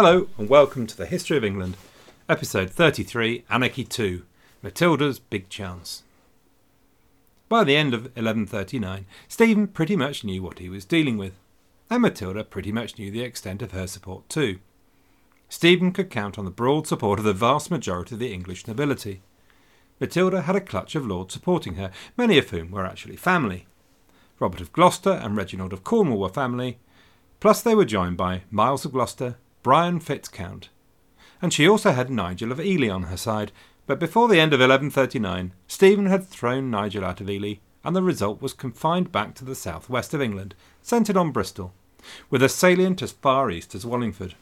Hello, and welcome to the History of England, episode 33 Anarchy 2 Matilda's Big Chance. By the end of 1139, Stephen pretty much knew what he was dealing with, and Matilda pretty much knew the extent of her support too. Stephen could count on the broad support of the vast majority of the English nobility. Matilda had a clutch of lords supporting her, many of whom were actually family. Robert of Gloucester and Reginald of Cornwall were family, plus they were joined by Miles of Gloucester, Brian Fitzcount. And she also had Nigel of Ely on her side, but before the end of 1139, Stephen had thrown Nigel out of Ely, and the result was confined back to the southwest of England, centred on Bristol, with a salient as far east as Wallingford.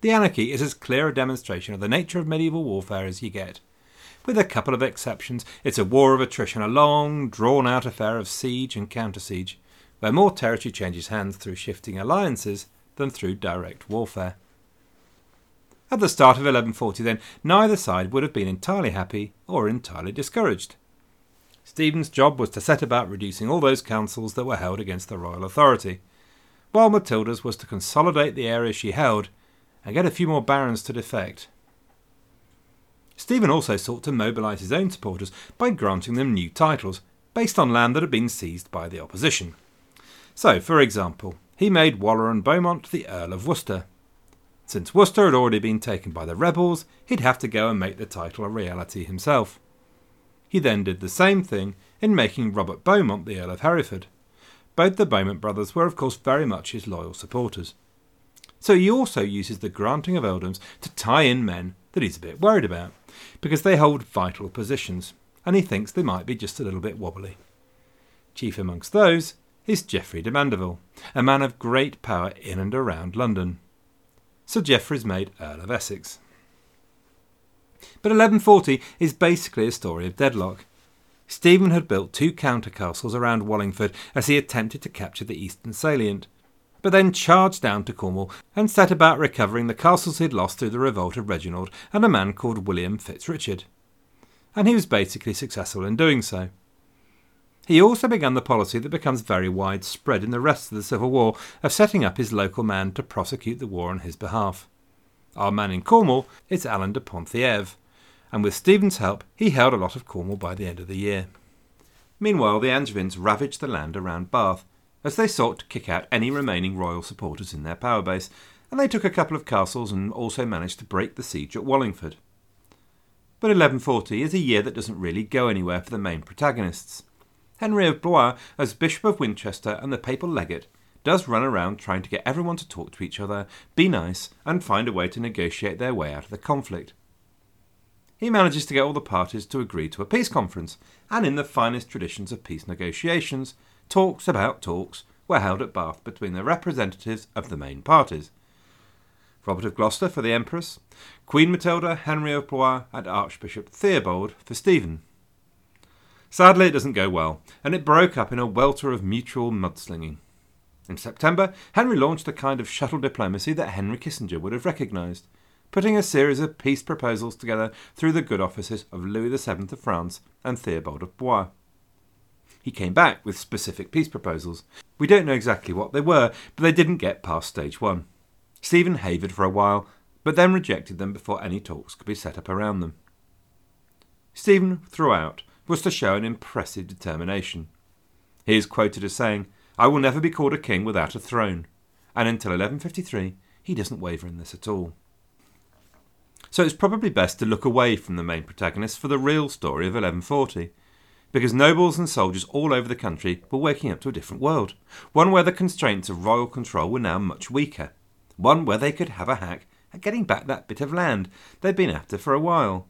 The anarchy is as clear a demonstration of the nature of medieval warfare as you get. With a couple of exceptions, it's a war of attrition, a long, drawn out affair of siege and counter siege, where more territory changes hands through shifting alliances than through direct warfare. At the start of 1140, then, neither side would have been entirely happy or entirely discouraged. Stephen's job was to set about reducing all those councils that were held against the royal authority, while Matilda's was to consolidate the areas she held and get a few more barons to defect. Stephen also sought to mobilise his own supporters by granting them new titles, based on land that had been seized by the opposition. So, for example, he made Waleran Beaumont the Earl of Worcester. Since Worcester had already been taken by the rebels, he'd have to go and make the title a reality himself. He then did the same thing in making Robert Beaumont the Earl of Hereford. Both the Beaumont brothers were, of course, very much his loyal supporters. So he also uses the granting of earldoms to tie in men that he's a bit worried about, because they hold vital positions, and he thinks they might be just a little bit wobbly. Chief amongst those is Geoffrey de Mandeville, a man of great power in and around London. Sir Geoffrey is made Earl of Essex. But 1140 is basically a story of deadlock. Stephen had built two counter castles around Wallingford as he attempted to capture the eastern salient, but then charged down to Cornwall and set about recovering the castles he'd lost through the revolt of Reginald and a man called William Fitzrichard. And he was basically successful in doing so. He also began the policy that becomes very widespread in the rest of the Civil War of setting up his local man to prosecute the war on his behalf. Our man in Cornwall is Alan de Penthièvre, and with Stephen's help he held a lot of Cornwall by the end of the year. Meanwhile, the Angevins ravaged the land around Bath as they sought to kick out any remaining royal supporters in their power base, and they took a couple of castles and also managed to break the siege at Wallingford. But 1140 is a year that doesn't really go anywhere for the main protagonists. Henry of Blois, as Bishop of Winchester and the papal legate, does run around trying to get everyone to talk to each other, be nice, and find a way to negotiate their way out of the conflict. He manages to get all the parties to agree to a peace conference, and in the finest traditions of peace negotiations, talks about talks were held at Bath between the representatives of the main parties. Robert of Gloucester for the Empress, Queen Matilda, Henry of Blois, and Archbishop Theobald for Stephen. Sadly, it doesn't go well, and it broke up in a welter of mutual mudslinging. In September, Henry launched a kind of shuttle diplomacy that Henry Kissinger would have recognised, putting a series of peace proposals together through the good offices of Louis VII of France and Theobald of Blois. He came back with specific peace proposals. We don't know exactly what they were, but they didn't get past stage one. Stephen havered for a while, but then rejected them before any talks could be set up around them. Stephen, throughout, was to show an impressive determination. He is quoted as saying, I will never be called a king without a throne, and until 1153 he doesn't waver in this at all. So it's probably best to look away from the main protagonist for the real story of 1140, because nobles and soldiers all over the country were waking up to a different world, one where the constraints of royal control were now much weaker, one where they could have a hack at getting back that bit of land they'd been after for a while,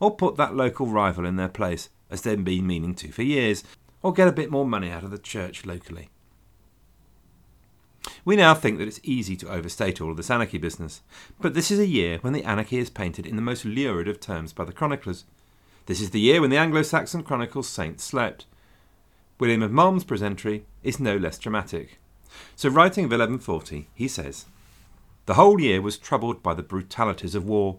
or put that local rival in their place as they've been meaning to for years, or get a bit more money out of the church locally. We now think that it's easy to overstate all of this anarchy business, but this is a year when the anarchy is painted in the most lurid of terms by the chroniclers. This is the year when the Anglo Saxon chronicles saints slept. William of Malmesbury's entry is no less dramatic. So, writing of 1140, he says, The whole year was troubled by the brutalities of war.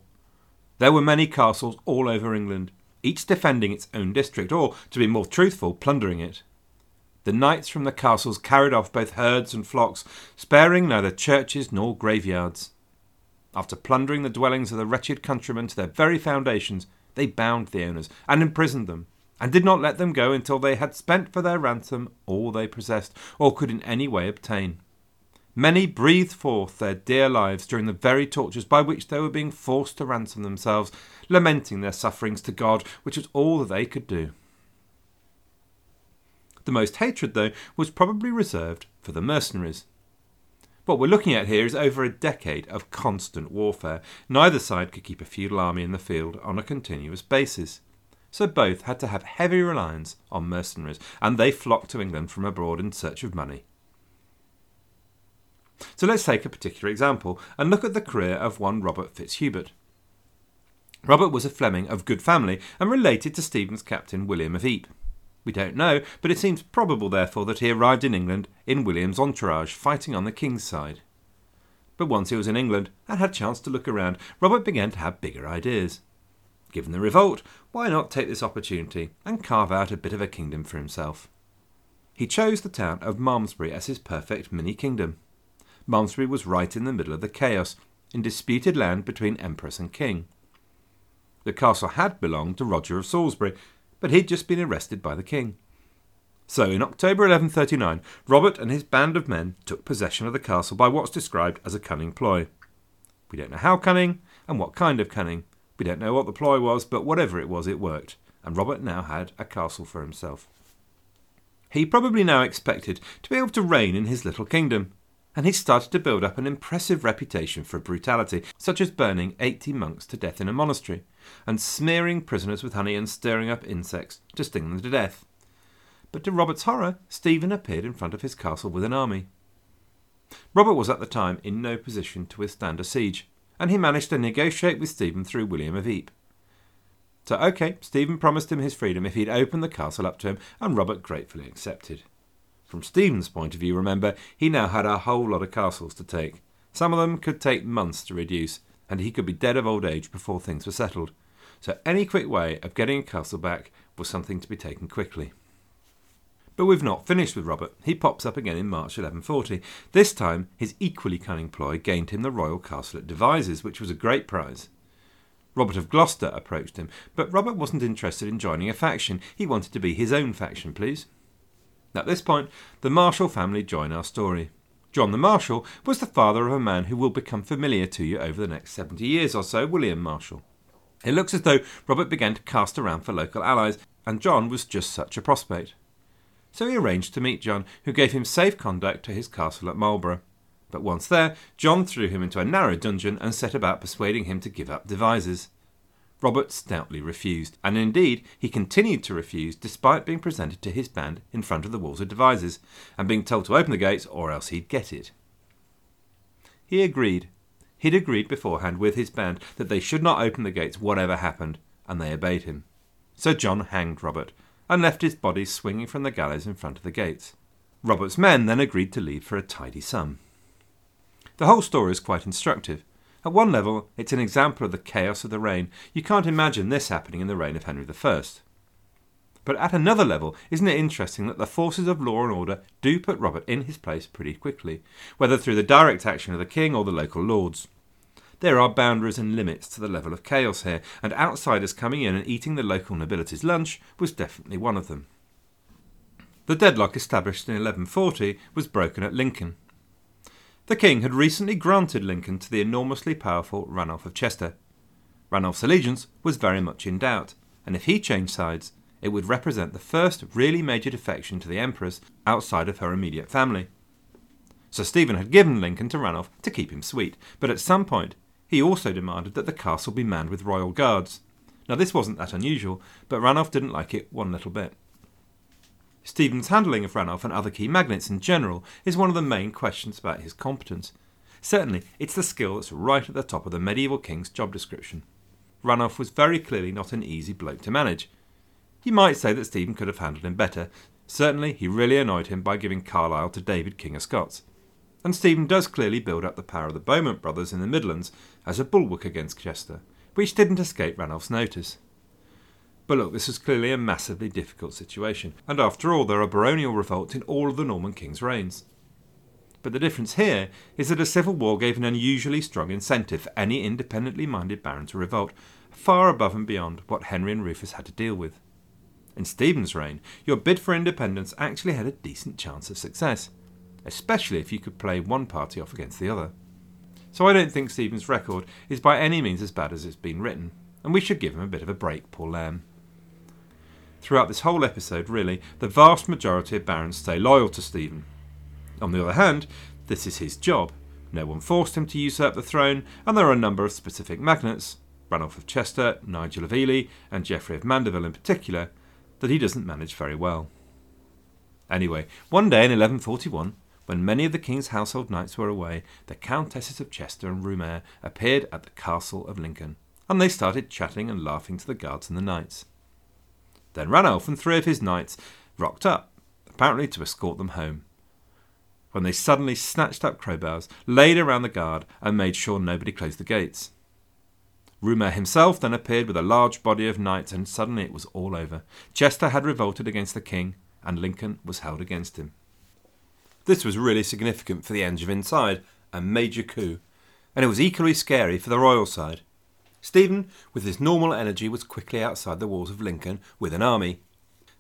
There were many castles all over England, each defending its own district, or, to be more truthful, plundering it. the knights from the castles carried off both herds and flocks, sparing neither churches nor graveyards. After plundering the dwellings of the wretched countrymen to their very foundations, they bound the owners and imprisoned them, and did not let them go until they had spent for their ransom all they possessed or could in any way obtain. Many breathed forth their dear lives during the very tortures by which they were being forced to ransom themselves, lamenting their sufferings to God, which was all that they could do. The most hatred, though, was probably reserved for the mercenaries. What we're looking at here is over a decade of constant warfare. Neither side could keep a feudal army in the field on a continuous basis. So both had to have heavy reliance on mercenaries, and they flocked to England from abroad in search of money. So let's take a particular example and look at the career of one Robert Fitzhubert. Robert was a Fleming of good family and related to Stephen's captain William of Ypres. We don't know, but it seems probable, therefore, that he arrived in England in William's entourage, fighting on the king's side. But once he was in England and had a chance to look around, Robert began to have bigger ideas. Given the revolt, why not take this opportunity and carve out a bit of a kingdom for himself? He chose the town of Malmesbury as his perfect mini kingdom. Malmesbury was right in the middle of the chaos, in disputed land between Empress and King. The castle had belonged to Roger of Salisbury, but he'd just been arrested by the king. So, in October 1139, Robert and his band of men took possession of the castle by what's described as a cunning ploy. We don't know how cunning and what kind of cunning. We don't know what the ploy was, but whatever it was, it worked, and Robert now had a castle for himself. He probably now expected to be able to reign in his little kingdom, and he started to build up an impressive reputation for brutality, such as burning 80 monks to death in a monastery, and smearing prisoners with honey and stirring up insects to sting them to death. But to Robert's horror, Stephen appeared in front of his castle with an army. Robert was at the time in no position to withstand a siege, and he managed to negotiate with Stephen through William of Ypres. So, okay, Stephen promised him his freedom if he'd open the castle up to him, and Robert gratefully accepted. From Stephen's point of view, remember, he now had a whole lot of castles to take. Some of them could take months to reduce, and he could be dead of old age before things were settled. So any quick way of getting a castle back was something to be taken quickly. But we've not finished with Robert. He pops up again in March 1140. This time, his equally cunning ploy gained him the royal castle at Devizes, which was a great prize. Robert of Gloucester approached him, but Robert wasn't interested in joining a faction. He wanted to be his own faction, please. At this point, the Marshall family join our story. John the Marshal was the father of a man who will become familiar to you over the next 70 years or so, William Marshall. It looks as though Robert began to cast around for local allies, and John was just such a prospect. So he arranged to meet John, who gave him safe conduct to his castle at Marlborough. But once there, John threw him into a narrow dungeon and set about persuading him to give up Devizes. Robert stoutly refused, and indeed he continued to refuse despite being presented to his band in front of the walls of Devizes, and being told to open the gates or else he'd get it. He agreed. He'd agreed beforehand with his band that they should not open the gates whatever happened, and they obeyed him. So John hanged Robert, and left his body swinging from the gallows in front of the gates. Robert's men then agreed to leave for a tidy sum. The whole story is quite instructive. At one level, it's an example of the chaos of the reign. You can't imagine this happening in the reign of Henry I. But at another level, isn't it interesting that the forces of law and order do put Robert in his place pretty quickly, whether through the direct action of the king or the local lords? There are boundaries and limits to the level of chaos here, and outsiders coming in and eating the local nobility's lunch was definitely one of them. The deadlock established in 1140 was broken at Lincoln. The king had recently granted Lincoln to the enormously powerful Ranulph of Chester. Ranulph's allegiance was very much in doubt, and if he changed sides, it would represent the first really major defection to the Empress outside of her immediate family. Sir Stephen had given Lincoln to Ranulph to keep him sweet, but at some point he also demanded that the castle be manned with royal guards. Now, this wasn't that unusual, but Ranulph didn't like it one little bit. Stephen's handling of Ranulph and other key magnates in general is one of the main questions about his competence. Certainly, it's the skill that's right at the top of the medieval king's job description. Ranulph was very clearly not an easy bloke to manage. You might say that Stephen could have handled him better. Certainly, he really annoyed him by giving Carlisle to David, King of Scots. And Stephen does clearly build up the power of the Beaumont brothers in the Midlands as a bulwark against Chester, which didn't escape Ranulph's notice. But look, this was clearly a massively difficult situation, and after all, there are baronial revolts in all of the Norman kings' reigns. But the difference here is that a civil war gave an unusually strong incentive for any independently minded baron to revolt, far above and beyond what Henry and Rufus had to deal with. In Stephen's reign, your bid for independence actually had a decent chance of success, especially if you could play one party off against the other. So I don't think Stephen's record is by any means as bad as it's been written, and we should give him a bit of a break, Paul Lamb. Throughout this whole episode, really, the vast majority of barons stay loyal to Stephen, on the other hand, this is his job. No one forced him to usurp the throne, and there are a number of specific magnates, Ranulph of Chester, Nigel of Ely, and Geoffrey of Mandeville in particular, that he doesn't manage very well. Anyway, one day in 1141, when many of the king's household knights were away, the Countesses of Chester and Roumare appeared at the castle of Lincoln, and they started chatting and laughing to the guards and the knights. Then Ranulph and three of his knights rocked up, apparently to escort them home when they suddenly snatched up crowbars, laid around the guard, and made sure nobody closed the gates. Roumare himself then appeared with a large body of knights, and suddenly it was all over. Chester had revolted against the king, and Lincoln was held against him. This was really significant for the Angevin side, a major coup, and it was equally scary for the royal side. Stephen, with his normal energy, was quickly outside the walls of Lincoln with an army,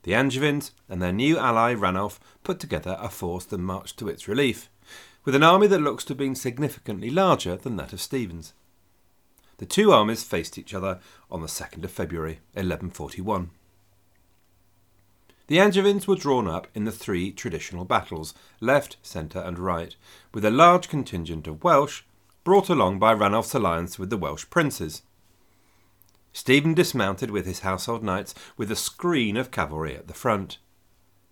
the Angevins and their new ally Ranulph put together a force that marched to its relief, with an army that looks to have been significantly larger than that of Stephen's. The two armies faced each other on the 2nd of February 1141. The Angevins were drawn up in the three traditional battles, left, centre, and right, with a large contingent of Welsh brought along by Ranulph's alliance with the Welsh princes. Stephen dismounted with his household knights with a screen of cavalry at the front.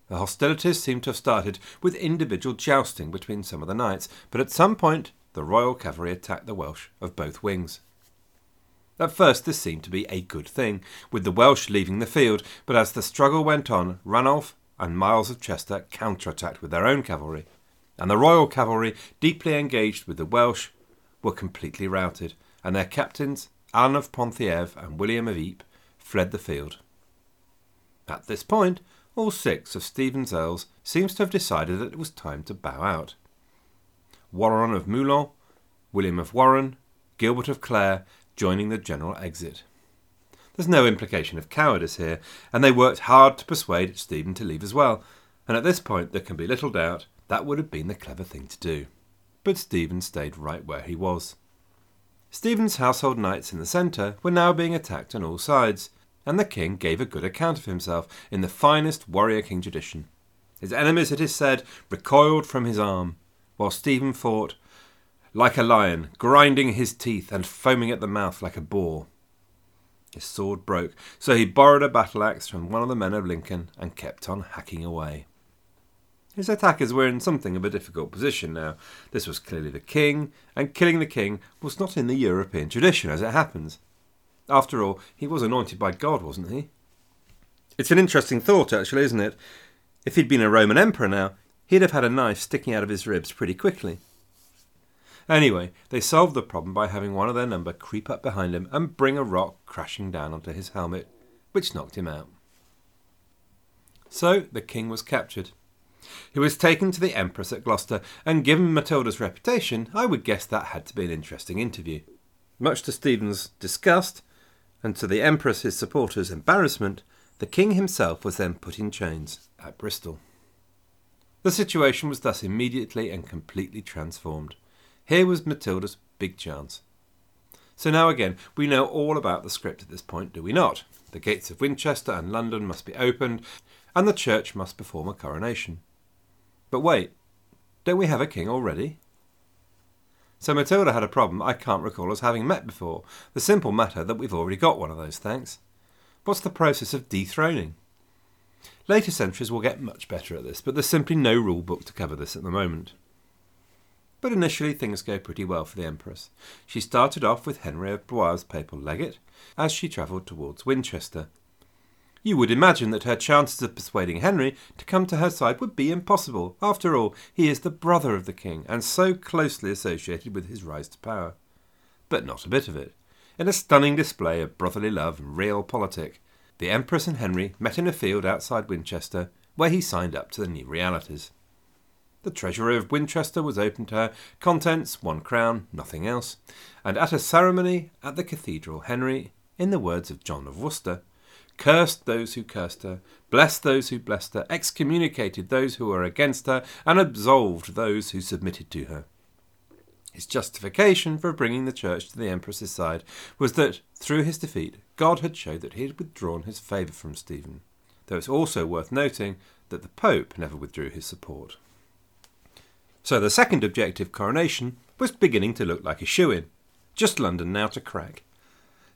The hostilities seem to have started with individual jousting between some of the knights, but at some point the royal cavalry attacked the Welsh of both wings. At first, this seemed to be a good thing, with the Welsh leaving the field, but as the struggle went on, Ranulph and Miles of Chester counterattacked with their own cavalry, and the royal cavalry, deeply engaged with the Welsh, were completely routed, and their captains Alan of Ponthiev and William of Ypres fled the field. At this point, all six of Stephen's earls seems to have decided that it was time to bow out. Warren of Moulins, William of Warenne, Gilbert of Clare joining the general exit. There's no implication of cowardice here, and they worked hard to persuade Stephen to leave as well, and at this point there can be little doubt that would have been the clever thing to do. But Stephen stayed right where he was. Stephen's household knights in the centre were now being attacked on all sides, and the king gave a good account of himself in the finest warrior king tradition. His enemies, it is said, recoiled from his arm, while Stephen fought like a lion, grinding his teeth and foaming at the mouth like a boar. His sword broke, so he borrowed a battle axe from one of the men of Lincoln and kept on hacking away. His attackers were in something of a difficult position now. This was clearly the king, and killing the king was not in the European tradition, as it happens. After all, he was anointed by God, wasn't he? It's an interesting thought, actually, isn't it? If he'd been a Roman emperor now, he'd have had a knife sticking out of his ribs pretty quickly. Anyway, they solved the problem by having one of their number creep up behind him and bring a rock crashing down onto his helmet, which knocked him out. So the king was captured. He was taken to the Empress at Gloucester, and given Matilda's reputation, I would guess that had to be an interesting interview. Much to Stephen's disgust, and to the Empress his supporters' embarrassment, the King himself was then put in chains at Bristol. The situation was thus immediately and completely transformed. Here was Matilda's big chance. So now again, we know all about the script at this point, do we not? The gates of Winchester and London must be opened, and the church must perform a coronation. But wait, don't we have a king already? So Matilda had a problem I can't recall us having met before. The simple matter that we've already got one of those, thanks. What's the process of dethroning? Later centuries will get much better at this, but there's simply no rule book to cover this at the moment. But initially things go pretty well for the Empress. She started off with Henry of Blois papal legate as she travelled towards Winchester, you would imagine that her chances of persuading Henry to come to her side would be impossible. After all, he is the brother of the king, and so closely associated with his rise to power. But not a bit of it. In a stunning display of brotherly love and realpolitik, the Empress and Henry met in a field outside Winchester, where he signed up to the new realities. The treasury of Winchester was open to her, contents one crown, nothing else, and at a ceremony at the cathedral, Henry, in the words of John of Worcester, cursed those who cursed her, blessed those who blessed her, excommunicated those who were against her, and absolved those who submitted to her. His justification for bringing the church to the empress's side was that, through his defeat, God had showed that he had withdrawn his favour from Stephen, though it's also worth noting that the Pope never withdrew his support. So the second objective coronation was beginning to look like a shoe in. Just London now to crack.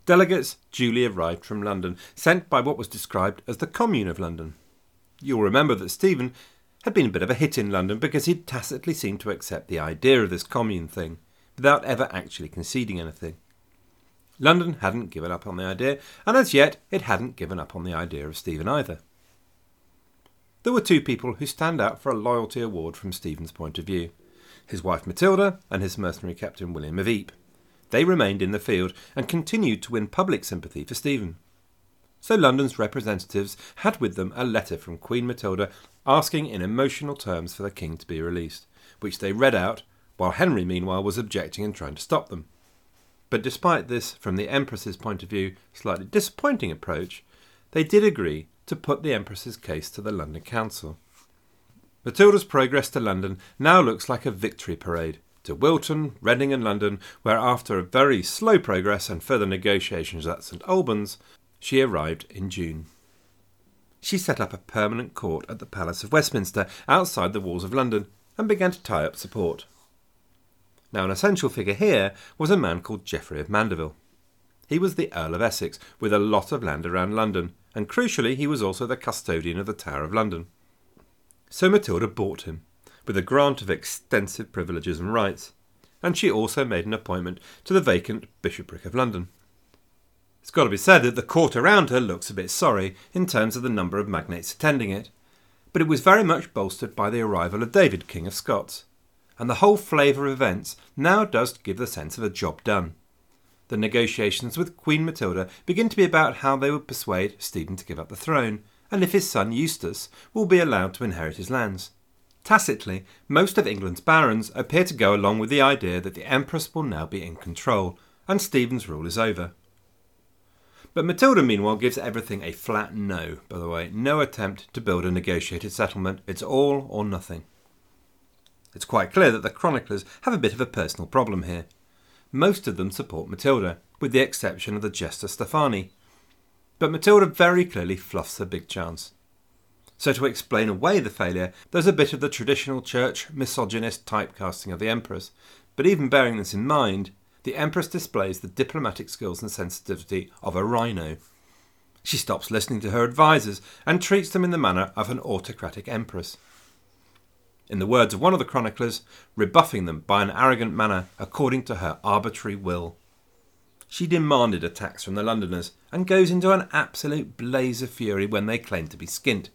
Delegates duly arrived from London, sent by what was described as the Commune of London. You'll remember that Stephen had been a bit of a hit in London because he'd tacitly seemed to accept the idea of this commune thing, without ever actually conceding anything. London hadn't given up on the idea, and as yet it hadn't given up on the idea of Stephen either. There were two people who stand out for a loyalty award from Stephen's point of view his wife Matilda and his mercenary captain William of Ypres. They remained in the field and continued to win public sympathy for Stephen. So London's representatives had with them a letter from Queen Matilda asking in emotional terms for the king to be released, which they read out, while Henry meanwhile was objecting and trying to stop them. But despite this, from the Empress's point of view, slightly disappointing approach, they did agree to put the Empress's case to the London Council. Matilda's progress to London now looks like a victory parade, to Wilton, Reading, and London, where after a very slow progress and further negotiations at St Albans, she arrived in June. She set up a permanent court at the Palace of Westminster outside the walls of London and began to tie up support. Now, an essential figure here was a man called Geoffrey of Mandeville. He was the Earl of Essex, with a lot of land around London, and crucially, he was also the custodian of the Tower of London. So Matilda bought him, with a grant of extensive privileges and rights, and she also made an appointment to the vacant bishopric of London. It's got to be said that the court around her looks a bit sorry in terms of the number of magnates attending it, but it was very much bolstered by the arrival of David, King of Scots, and the whole flavour of events now does give the sense of a job done. The negotiations with Queen Matilda begin to be about how they would persuade Stephen to give up the throne, and if his son Eustace will be allowed to inherit his lands. Tacitly, most of England's barons appear to go along with the idea that the Empress will now be in control, and Stephen's rule is over. But Matilda, meanwhile, gives everything a flat no, by the way. No attempt to build a negotiated settlement. It's all or nothing. It's quite clear that the chroniclers have a bit of a personal problem here. Most of them support Matilda, with the exception of the Gesta Stephani. But Matilda very clearly fluffs her big chance. So, to explain away the failure, there's a bit of the traditional church misogynist typecasting of the Empress. But even bearing this in mind, the Empress displays the diplomatic skills and sensitivity of a rhino. She stops listening to her advisers and treats them in the manner of an autocratic empress. In the words of one of the chroniclers, rebuffing them by an arrogant manner according to her arbitrary will. She demanded a tax from the Londoners and goes into an absolute blaze of fury when they claim to be skint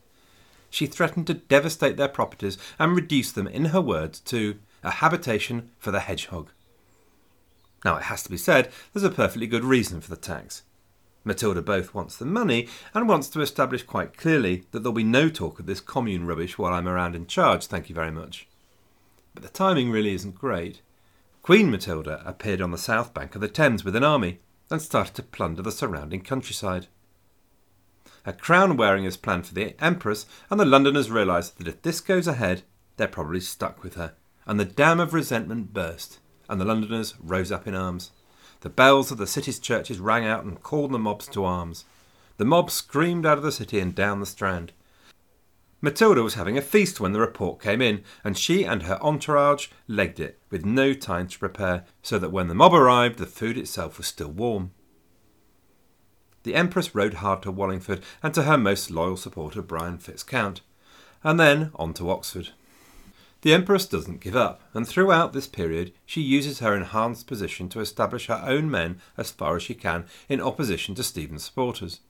she threatened to devastate their properties and reduce them, in her words, to a habitation for the hedgehog. Now, it has to be said, there's a perfectly good reason for the tax. Matilda both wants the money and wants to establish quite clearly that there'll be no talk of this commune rubbish while I'm around in charge, thank you very much. But the timing really isn't great. Queen Matilda appeared on the south bank of the Thames with an army and started to plunder the surrounding countryside. A crown wearing is planned for the Empress, and the Londoners realise that if this goes ahead, they're probably stuck with her. And the dam of resentment burst, and the Londoners rose up in arms. The bells of the city's churches rang out and called the mobs to arms. The mob screamed out of the city and down the strand. Matilda was having a feast when the report came in, and she and her entourage legged it, with no time to prepare, so that when the mob arrived, the food itself was still warm the Empress rode hard to Wallingford and to her most loyal supporter Brian Fitzcount, and then on to Oxford. The Empress doesn't give up, and throughout this period she uses her enhanced position to establish her own men as far as she can in opposition to Stephen's supporters.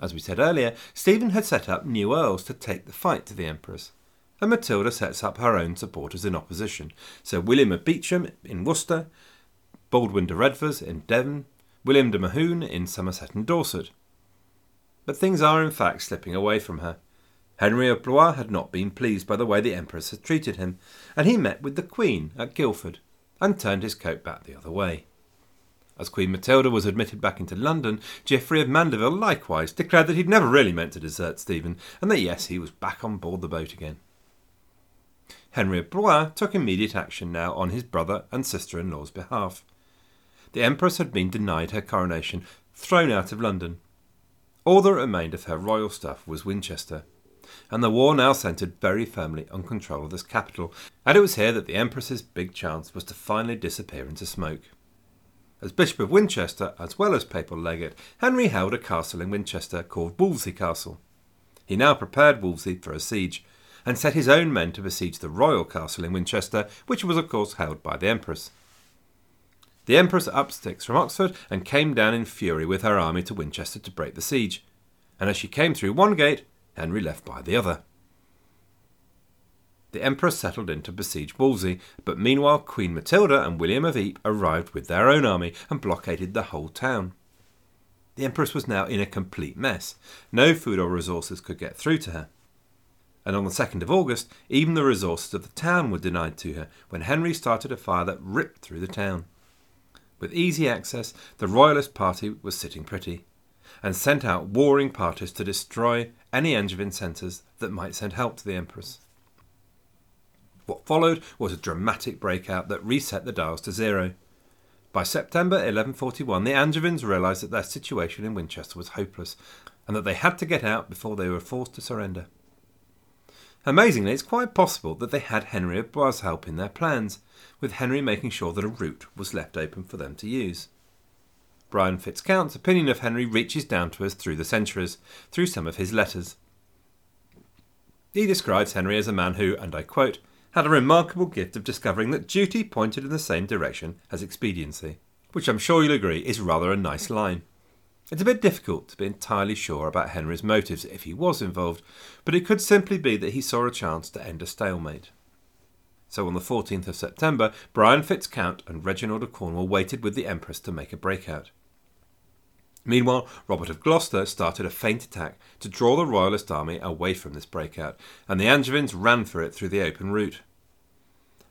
As we said earlier, Stephen had set up new earls to take the fight to the Empress, and Matilda sets up her own supporters in opposition. Sir William of Beauchamp in Worcester, Baldwin de Redvers in Devon, William de Mohun in Somerset and Dorset. But things are in fact slipping away from her. Henry of Blois had not been pleased by the way the Empress had treated him, and he met with the Queen at Guildford and turned his coat back the other way. As Queen Matilda was admitted back into London, Geoffrey of Mandeville likewise declared that he'd never really meant to desert Stephen, and that yes, he was back on board the boat again. Henry of Blois took immediate action now on his brother and sister in law's behalf. The Empress had been denied her coronation, thrown out of London. All that remained of her royal stuff was Winchester, and the war now centred very firmly on control of this capital, and it was here that the Empress's big chance was to finally disappear into smoke. As Bishop of Winchester, as well as papal legate, Henry held a castle in Winchester called Wolvesey Castle. He now prepared Wolvesey for a siege, and set his own men to besiege the royal castle in Winchester, which was of course held by the Empress. The Empress upped sticks from Oxford and came down in fury with her army to Winchester to break the siege, and as she came through one gate, Henry left by the other. The Emperor settled in to besiege Wolvesey, but meanwhile Queen Matilda and William of Ypres arrived with their own army and blockaded the whole town. The Empress was now in a complete mess. No food or resources could get through to her. And on the 2nd of August, even the resources of the town were denied to her when Henry started a fire that ripped through the town. With easy access, the Royalist party was sitting pretty, and sent out warring parties to destroy any Angevin centres that might send help to the Empress. What followed was a dramatic breakout that reset the dials to zero. By September 1141, the Angevins realised that their situation in Winchester was hopeless, and that they had to get out before they were forced to surrender. Amazingly, it's quite possible that they had Henry of Blois help in their plans, with Henry making sure that a route was left open for them to use. Brian Fitzcount's opinion of Henry reaches down to us through the centuries, through some of his letters. He describes Henry as a man who, and I quote, had a remarkable gift of discovering that duty pointed in the same direction as expediency, which I'm sure you'll agree is rather a nice line. It's a bit difficult to be entirely sure about Henry's motives if he was involved, but it could simply be that he saw a chance to end a stalemate. So on the 14th of September, Brian Fitzcount and Reginald of Cornwall waited with the Empress to make a breakout. Meanwhile, Robert of Gloucester started a feint attack to draw the Royalist army away from this breakout, and the Angevins ran for it through the open route.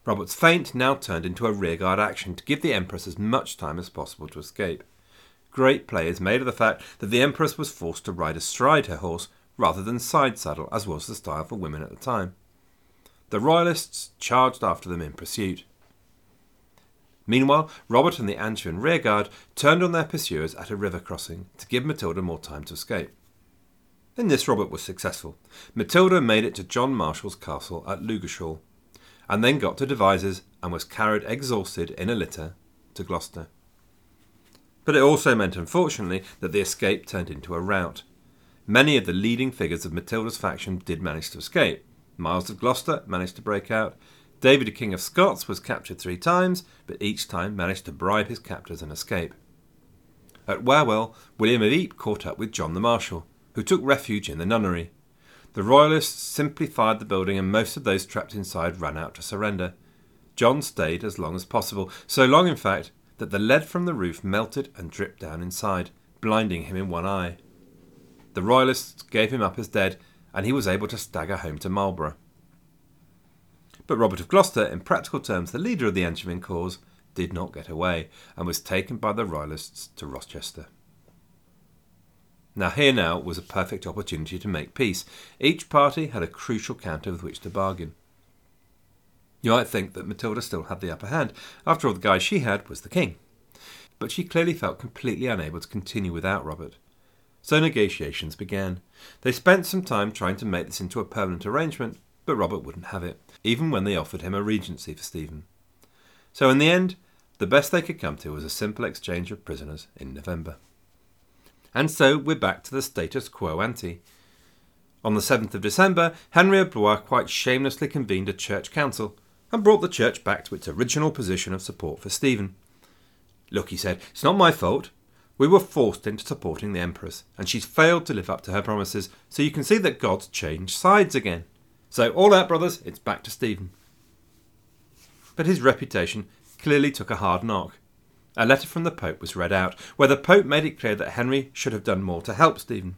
Robert's feint now turned into a rearguard action to give the Empress as much time as possible to escape. Great play is made of the fact that the Empress was forced to ride astride her horse rather than side saddle, as was the style for women at the time. The Royalists charged after them in pursuit. Meanwhile, Robert and the Angevin rearguard turned on their pursuers at a river crossing to give Matilda more time to escape. In this, Robert was successful. Matilda made it to John Marshall's castle at Ludgershall, and then got to Devizes and was carried exhausted in a litter to Gloucester. But it also meant, unfortunately, that the escape turned into a rout. Many of the leading figures of Matilda's faction did manage to escape. Miles of Gloucester managed to break out, David, King of Scots, was captured three times, but each time managed to bribe his captors and escape. At Wherwell, William of Ypres caught up with John the Marshal, who took refuge in the nunnery. The Royalists simply fired the building, and most of those trapped inside ran out to surrender. John stayed as long as possible, so long, in fact, that the lead from the roof melted and dripped down inside, blinding him in one eye. The Royalists gave him up as dead, and he was able to stagger home to Marlborough. But Robert of Gloucester, in practical terms the leader of the Angevin cause, did not get away and was taken by the Royalists to Rochester. Now, here now was a perfect opportunity to make peace. Each party had a crucial counter with which to bargain. You might think that Matilda still had the upper hand. After all, the guy she had was the king. But she clearly felt completely unable to continue without Robert. So negotiations began. They spent some time trying to make this into a permanent arrangement, but Robert wouldn't have it, even when they offered him a regency for Stephen. So in the end, the best they could come to was a simple exchange of prisoners in November. And so we're back to the status quo ante. On the 7th of December, Henry of Blois quite shamelessly convened a church council and brought the church back to its original position of support for Stephen. Look, he said, it's not my fault. We were forced into supporting the Empress, and she's failed to live up to her promises, so you can see that God's changed sides again. So, all out, brothers, it's back to Stephen. But his reputation clearly took a hard knock. A letter from the Pope was read out, where the Pope made it clear that Henry should have done more to help Stephen.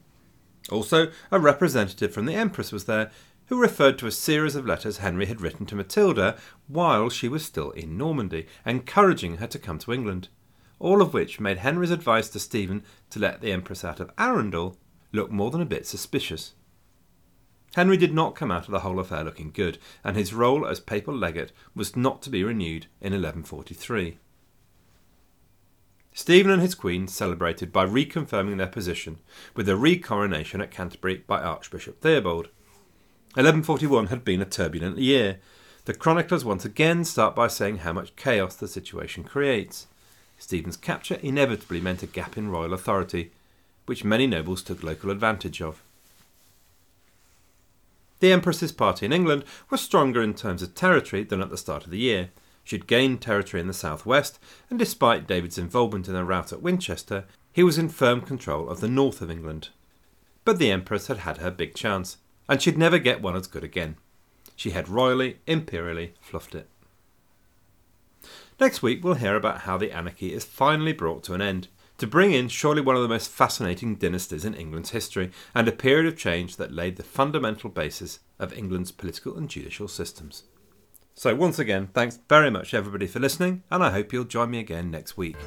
Also, a representative from the Empress was there who referred to a series of letters Henry had written to Matilda while she was still in Normandy, encouraging her to come to England, all of which made Henry's advice to Stephen to let the Empress out of Arundel look more than a bit suspicious. Henry did not come out of the whole affair looking good, and his role as papal legate was not to be renewed in 1143. Stephen and his queen celebrated by reconfirming their position with a recoronation at Canterbury by Archbishop Theobald. 1141 had been a turbulent year. The chroniclers once again start by saying how much chaos the situation creates. Stephen's capture inevitably meant a gap in royal authority, which many nobles took local advantage of. The Empress's party in England was stronger in terms of territory than at the start of the year. She had gained territory in the southwest, and despite David's involvement in a rout at Winchester, he was in firm control of the north of England. But the Empress had had her big chance and she'd never get one as good again. She had royally, imperially fluffed it. Next week, we'll hear about how the anarchy is finally brought to an end, to bring in surely one of the most fascinating dynasties in England's history, and a period of change that laid the fundamental basis of England's political and judicial systems. So, once again, thanks very much everybody for listening, and I hope you'll join me again next week.